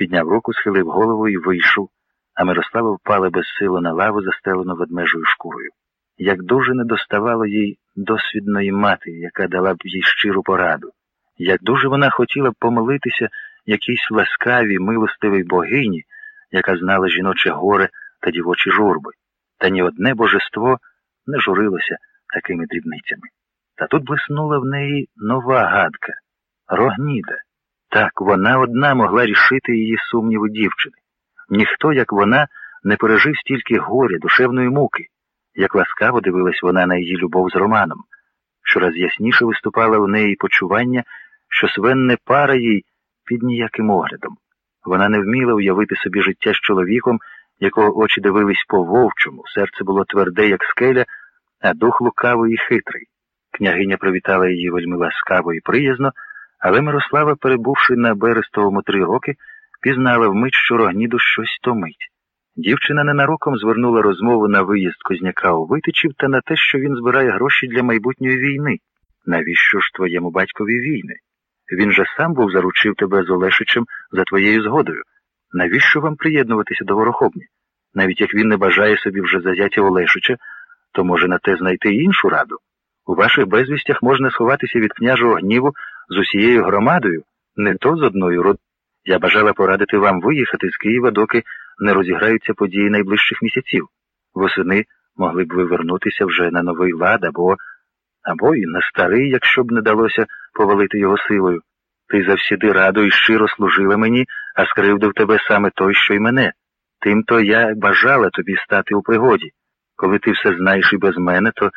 Підняв руку, схилив голову і вийшов, а Мирослава впала безсило на лаву, застелену ведмежою шкурою. Як дуже не доставало їй досвідної мати, яка дала б їй щиру пораду, як дуже вона хотіла б помолитися якійсь ласкавій, милостивій богині, яка знала жіноче горе та дівочі журби, та ні одне божество не журилося такими дрібницями. Та тут блиснула в неї нова гадка Рогніда. Так, вона одна могла рішити її сумніви дівчини. Ніхто, як вона, не пережив стільки горя, душевної муки, як ласкаво дивилась вона на її любов з Романом. Щораз ясніше виступала в неї почування, що Свен не пара їй під ніяким оглядом. Вона не вміла уявити собі життя з чоловіком, якого очі дивились по вовчому, серце було тверде, як скеля, а дух лукавий і хитрий. Княгиня привітала її вельми ласкаво і приязно, але Мирослава, перебувши на Берестовому три роки, пізнала вмить, що Рогніду щось томить. Дівчина ненароком звернула розмову на виїзд Козняка у Витичів та на те, що він збирає гроші для майбутньої війни. Навіщо ж твоєму батькові війни? Він же сам був заручив тебе з Олешичем за твоєю згодою. Навіщо вам приєднуватися до ворохобні? Навіть як він не бажає собі вже зазяття Олешича, то може на те знайти іншу раду. У ваших безвістях можна сховатися від княжого гніву з усією громадою, не то з одною род. Я бажала порадити вам виїхати з Києва, доки не розіграються події найближчих місяців. Восени могли б ви вернутися вже на новий лад або або і на старий, якщо б не далося повалити його силою. Ти завсіди радо і щиро служила мені, а скривдив тебе саме той, що й мене. Тимто я бажала тобі стати у пригоді. Коли ти все знаєш і без мене, то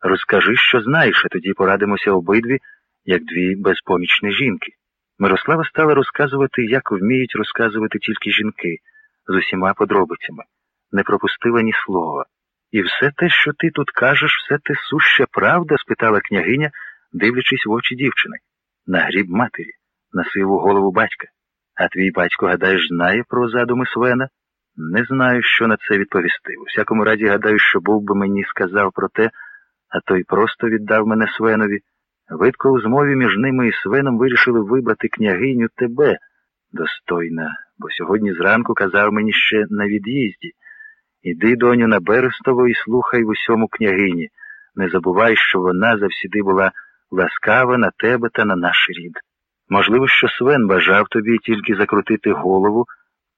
розкажи, що знаєш, а тоді порадимося обидві, як дві безпомічні жінки. Мирослава стала розказувати, як вміють розказувати тільки жінки, з усіма подробицями, не пропустила ні слова. І все те, що ти тут кажеш, все те суща правда? спитала княгиня, дивлячись в очі дівчини. На гріб матері, на сиву голову батька. А твій батько, гадаєш, знає про задуми Свена? Не знаю, що на це відповісти. У всякому раді, гадаю, що був би мені сказав про те, а той просто віддав мене Свенові. Видко у змові між ними і Свеном вирішили вибрати княгиню тебе, достойна, бо сьогодні зранку казав мені ще на від'їзді. Іди, доню, на Берестово і слухай в усьому княгині. Не забувай, що вона завсіди була ласкава на тебе та на наш рід. Можливо, що Свен бажав тобі тільки закрутити голову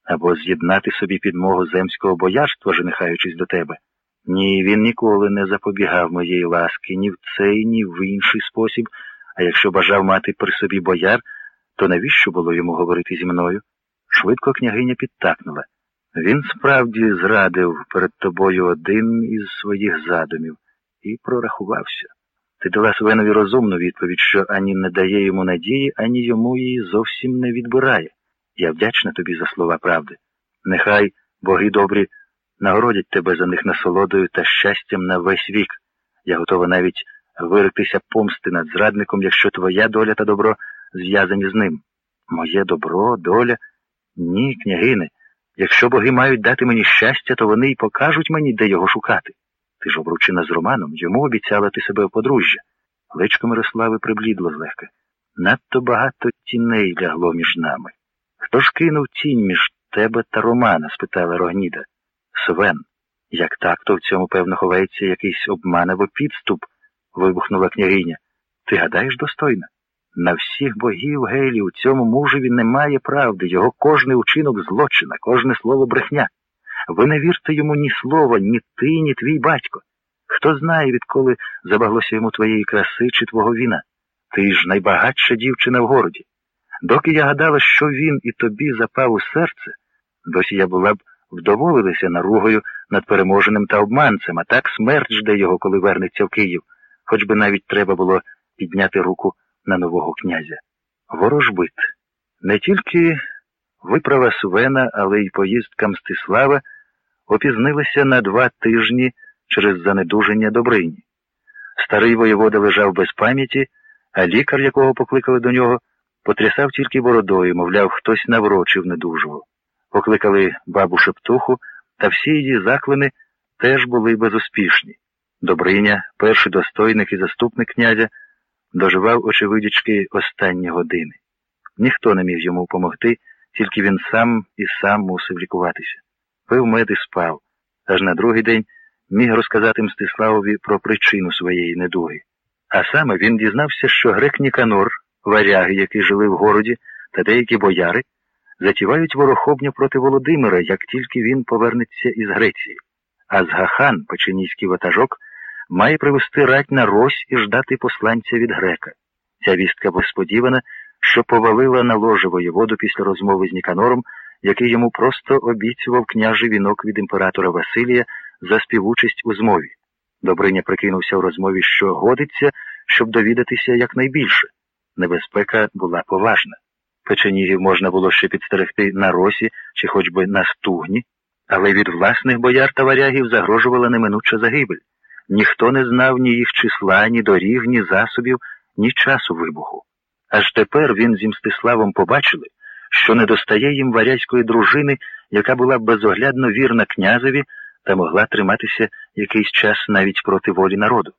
або з'єднати собі підмогу земського боярства, женихаючись до тебе. Ні, він ніколи не запобігав моєї ласки ні в цей, ні в інший спосіб, а якщо бажав мати при собі бояр, то навіщо було йому говорити зі мною? Швидко княгиня підтакнула. Він справді зрадив перед тобою один із своїх задумів і прорахувався. Ти дала Свенові розумну відповідь, що ані не дає йому надії, ані йому її зовсім не відбирає. Я вдячна тобі за слова правди. Нехай боги добрі нагородять тебе за них насолодою та щастям на весь вік. Я готова навіть виритися помсти над зрадником, якщо твоя доля та добро зв'язані з ним. Моє добро, доля? Ні, княгине. Якщо боги мають дати мені щастя, то вони й покажуть мені, де його шукати. Ти ж обручена з Романом, йому обіцяла ти себе в подружжя. Личко Мирослави приблідло злегка. Надто багато тіней лягло між нами. Хто ж кинув тінь між тебе та Романа? спитала Рогніда. Свен. Як так, то в цьому, певно, ховається якийсь обман підступ, вибухнула княгиня. Ти гадаєш достойна? На всіх богів Гелі у цьому мужеві немає правди, його кожний учинок злочина, кожне слово брехня. Ви не вірте йому ні слова, ні ти, ні твій батько. Хто знає, відколи забаглося йому твоєї краси чи твого віна? Ти ж найбагатша дівчина в городі. Доки я гадала, що він і тобі запав у серце, досі я була б вдоволилася наругою над переможеним та обманцем, а так смерть жде його, коли вернеться в Київ, хоч би навіть треба було підняти руку на нового князя. Ворожбит. Не тільки виправа Сувена, але й поїздка Мстислава опізнилися на два тижні через занедуження Добрині. Старий воєвода лежав без пам'яті, а лікар, якого покликали до нього, потрясав тільки бородою, мовляв, хтось наврочив недужого. Покликали бабу Шептуху, та всі її заклини теж були безуспішні. Добриня, перший достойник і заступник князя, доживав очевидячки останні години. Ніхто не міг йому помогти, тільки він сам і сам мусив лікуватися. Пив мед і спав, аж на другий день міг розказати Мстиславові про причину своєї недуги. А саме він дізнався, що грек Ніканор, варяги, які жили в городі, та деякі бояри, затівають ворохобню проти Володимира, як тільки він повернеться із Греції. А Згахан, печенійський ватажок, має привести рать на Рось і ждати посланця від грека. Ця вістка несподівана, що повалила на ложе воєводу після розмови з Ніканором, який йому просто обіцював княжий вінок від імператора Василія за співучасть у змові. Добриня прикинувся в розмові, що годиться, щоб довідатися якнайбільше. Небезпека була поважна. Печенігів можна було ще підстерегти на росі чи хоч би на стугні, але від власних бояр та варягів загрожувала неминуча загибель. Ніхто не знав ні їх числа, ні доріг, ні засобів, ні часу вибуху. Аж тепер він зі Мстиславом побачили, що не достає їм варязької дружини, яка була безоглядно вірна князеві та могла триматися якийсь час навіть проти волі народу.